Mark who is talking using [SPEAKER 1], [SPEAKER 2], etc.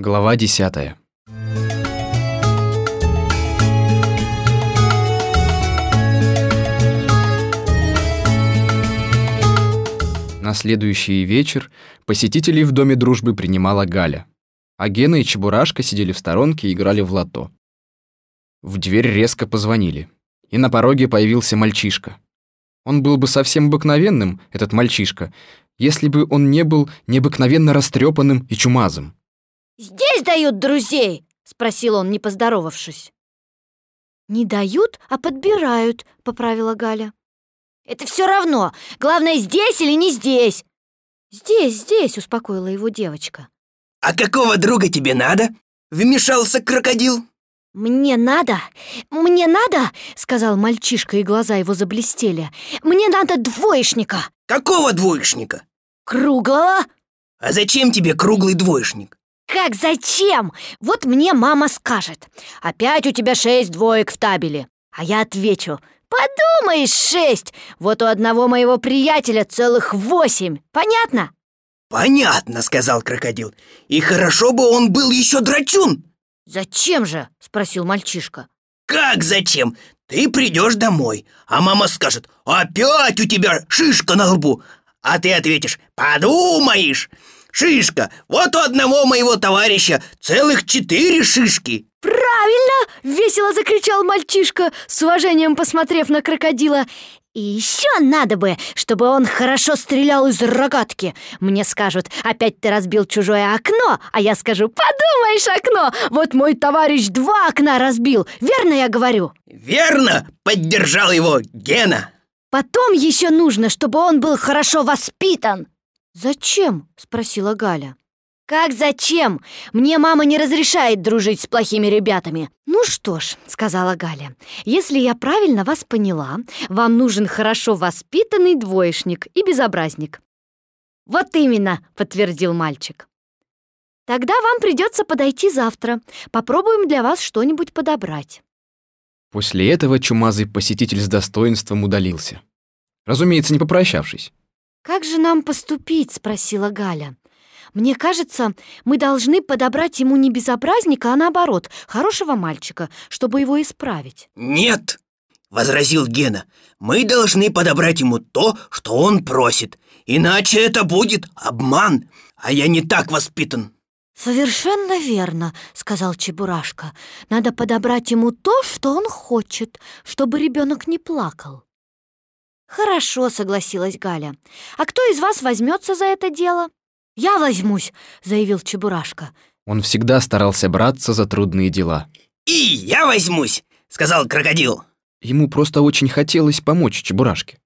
[SPEAKER 1] Глава 10. На следующий вечер посетителей в Доме дружбы принимала Галя, а Гена и Чебурашка сидели в сторонке и играли в лото. В дверь резко позвонили, и на пороге появился мальчишка. Он был бы совсем обыкновенным, этот мальчишка, если бы он не был необыкновенно растрепанным и чумазым.
[SPEAKER 2] «Здесь дают друзей?» — спросил он, не поздоровавшись. «Не дают, а подбирают», — поправила Галя. «Это все равно. Главное, здесь или не здесь?» «Здесь, здесь», — успокоила его девочка.
[SPEAKER 3] «А какого друга тебе надо?» — вмешался крокодил.
[SPEAKER 2] «Мне надо, мне надо», — сказал мальчишка, и глаза его заблестели. «Мне надо двоечника».
[SPEAKER 3] «Какого двоечника?»
[SPEAKER 2] «Круглого».
[SPEAKER 3] «А зачем тебе круглый двоечник?»
[SPEAKER 2] «Как зачем? Вот мне мама скажет. Опять у тебя шесть двоек в табеле». А я отвечу. «Подумаешь, шесть! Вот у одного моего приятеля целых восемь. Понятно?»
[SPEAKER 3] «Понятно», — сказал крокодил. «И хорошо бы он был еще драчун».
[SPEAKER 2] «Зачем же?» — спросил мальчишка.
[SPEAKER 3] «Как зачем? Ты придешь домой, а мама скажет, опять у тебя шишка на лбу, а ты ответишь, подумаешь, шишка, вот у одного моего товарища целых четыре шишки.
[SPEAKER 2] «Правильно!» — весело закричал мальчишка, с уважением посмотрев на крокодила. «И еще надо бы, чтобы он хорошо стрелял из рогатки. Мне скажут, опять ты разбил чужое окно, а я скажу, подумаешь, окно, вот мой товарищ два окна разбил, верно я говорю?»
[SPEAKER 3] Верно, поддержал его Гена.
[SPEAKER 2] Потом еще нужно, чтобы он был хорошо воспитан. «Зачем?» — спросила Галя. «Как зачем? Мне мама не разрешает дружить с плохими ребятами». «Ну что ж», — сказала Галя, «если я правильно вас поняла, вам нужен хорошо воспитанный двоечник и безобразник». «Вот именно», — подтвердил мальчик. «Тогда вам придется подойти завтра. Попробуем для вас что-нибудь подобрать».
[SPEAKER 1] После этого чумазый посетитель с достоинством удалился. Разумеется, не попрощавшись.
[SPEAKER 2] «Как же нам поступить?» — спросила Галя. «Мне кажется, мы должны подобрать ему не безобразника, а наоборот, хорошего мальчика, чтобы его исправить».
[SPEAKER 3] Нет, возразил Гена. Мы должны подобрать ему то, что он просит, иначе это будет обман, а я не так воспитан.
[SPEAKER 2] «Совершенно верно», — сказал Чебурашка. «Надо подобрать ему то, что он хочет, чтобы ребенок не плакал». «Хорошо», — согласилась Галя. «А кто из вас возьмется за это дело?» «Я возьмусь», — заявил Чебурашка.
[SPEAKER 1] Он всегда старался браться за трудные дела.
[SPEAKER 3] И я возьмусь, сказал крокодил.
[SPEAKER 1] Ему просто очень хотелось помочь Чебурашке.